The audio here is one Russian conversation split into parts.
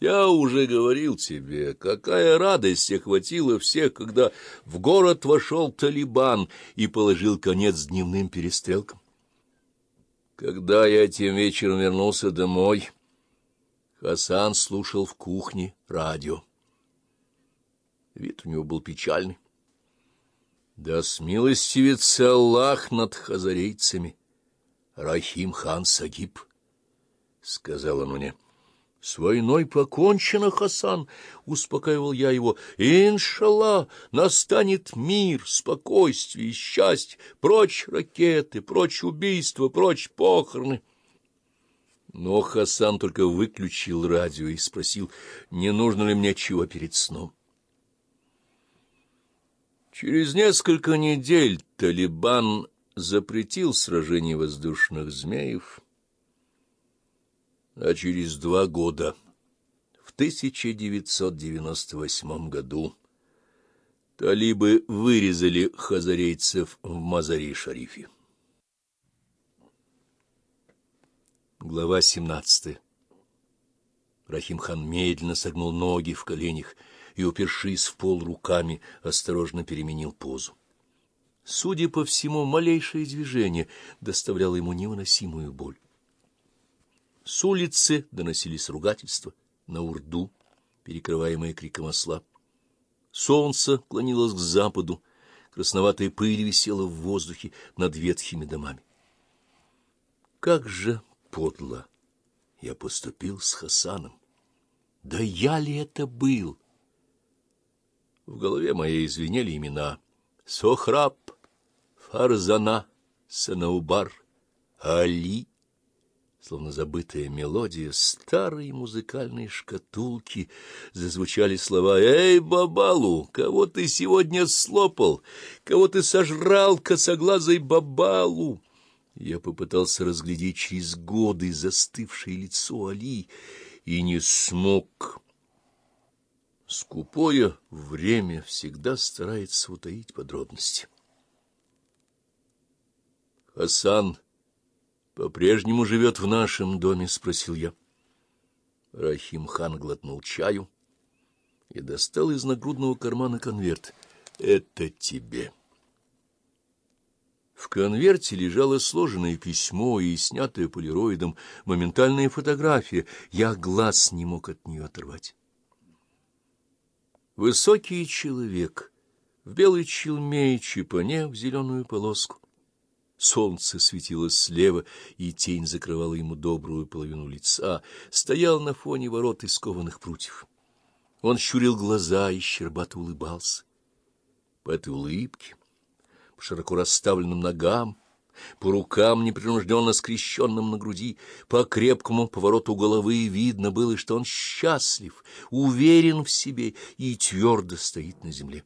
Я уже говорил тебе, какая радость охватила всех, когда в город вошел Талибан и положил конец дневным перестрелкам. Когда я тем вечером вернулся домой, Хасан слушал в кухне радио. Вид у него был печальный. Да смилостивится Аллах над хазарейцами, Рахим хан Сагиб, — сказал он мне. — С войной покончено, Хасан, — успокаивал я его. — Иншаллах, настанет мир, спокойствие счастье. Прочь ракеты, прочь убийства, прочь похороны. Но Хасан только выключил радио и спросил, не нужно ли мне чего перед сном. Через несколько недель Талибан запретил сражение воздушных змеев, а через два года, в 1998 году, талибы вырезали хазарейцев в Мазари-Шарифе. Глава 17 Рахим-хан медленно согнул ноги в коленях и, упершись в пол руками, осторожно переменил позу. Судя по всему, малейшее движение доставляло ему невыносимую боль. С улицы доносились ругательства на урду, перекрываемые криком осла. Солнце клонилось к западу, красноватая пыль висела в воздухе над ветхими домами. Как же подло я поступил с Хасаном! Да я ли это был? В голове моей извинели имена Сохраб, Фарзана, Санаубар, Али, словно забытая мелодия старой музыкальной шкатулки, зазвучали слова «Эй, Бабалу, кого ты сегодня слопал? Кого ты сожрал, косоглазый Бабалу?» Я попытался разглядеть через годы застывшее лицо Али и не смог. Скупое время всегда старается утаить подробности. Хасан по-прежнему живет в нашем доме? — спросил я. Рахим-хан глотнул чаю и достал из нагрудного кармана конверт. — Это тебе. В конверте лежало сложенное письмо и снятая полироидом моментальная фотография. Я глаз не мог от нее оторвать. Высокий человек в белой челме и чипане в зеленую полоску. Солнце светило слева, и тень закрывала ему добрую половину лица, стоял на фоне ворот из кованых прутьев. Он щурил глаза и щербато улыбался. По этой улыбке, по широко расставленным ногам, по рукам, непринужденно скрещенным на груди, по крепкому повороту головы видно было, что он счастлив, уверен в себе и твердо стоит на земле.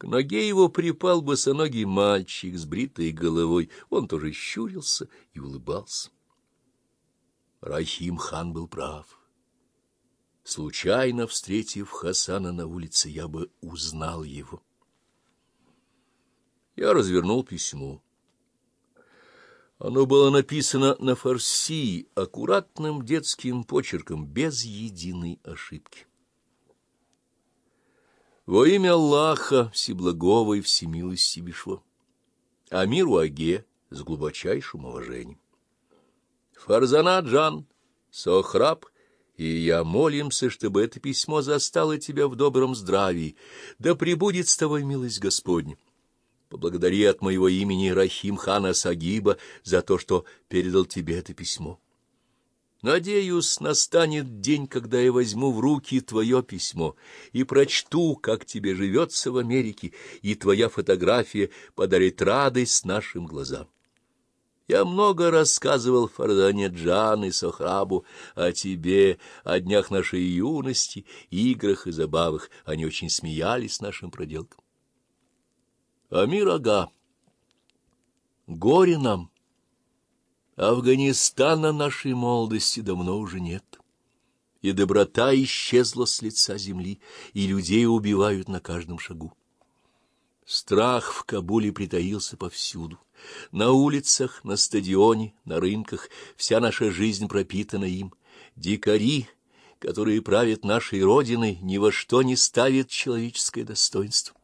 К ноге его припал босоногий мальчик с бритой головой. Он тоже щурился и улыбался. Рахим хан был прав. Случайно встретив Хасана на улице, я бы узнал его. Я развернул письмо. Оно было написано на фарси, аккуратным детским почерком, без единой ошибки. Во имя Аллаха, Всеблагого и Всемилостивейшего, Амиру Аге с глубочайшим уважением. Фарзана Джан, Сохраб, и я молимся, чтобы это письмо застало тебя в добром здравии, да пребудет с тобой милость Господня. Поблагодари от моего имени Рахим хана Сагиба за то, что передал тебе это письмо. Надеюсь, настанет день, когда я возьму в руки твое письмо и прочту, как тебе живется в Америке, и твоя фотография подарит радость нашим глазам. Я много рассказывал Фардане Джан и Сохрабу о тебе, о днях нашей юности, играх и забавах. Они очень смеялись нашим проделкам. Амир Ага, горе нам! Афганистана нашей молодости давно уже нет, и доброта исчезла с лица земли, и людей убивают на каждом шагу. Страх в Кабуле притаился повсюду. На улицах, на стадионе, на рынках вся наша жизнь пропитана им. Дикари, которые правят нашей Родиной, ни во что не ставят человеческое достоинство.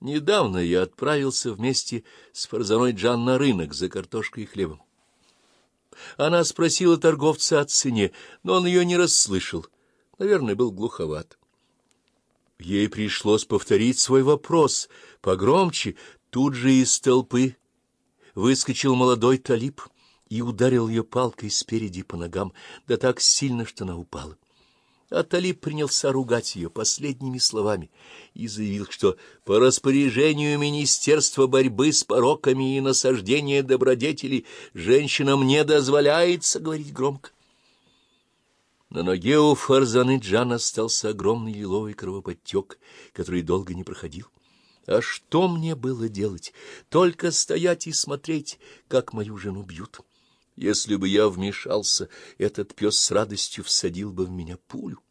Недавно я отправился вместе с Фарзаной Джан на рынок за картошкой и хлебом. Она спросила торговца о цене, но он ее не расслышал. Наверное, был глуховат. Ей пришлось повторить свой вопрос погромче. Тут же из толпы выскочил молодой талиб и ударил ее палкой спереди по ногам, да так сильно, что она упала. А Талиб принялся ругать ее последними словами и заявил, что по распоряжению Министерства борьбы с пороками и насаждения добродетелей женщинам не дозволяется говорить громко. На ноге у Фарзаны Джан остался огромный лиловый кровоподтек, который долго не проходил. А что мне было делать? Только стоять и смотреть, как мою жену бьют. Если бы я вмешался, этот пес с радостью всадил бы в меня пулю.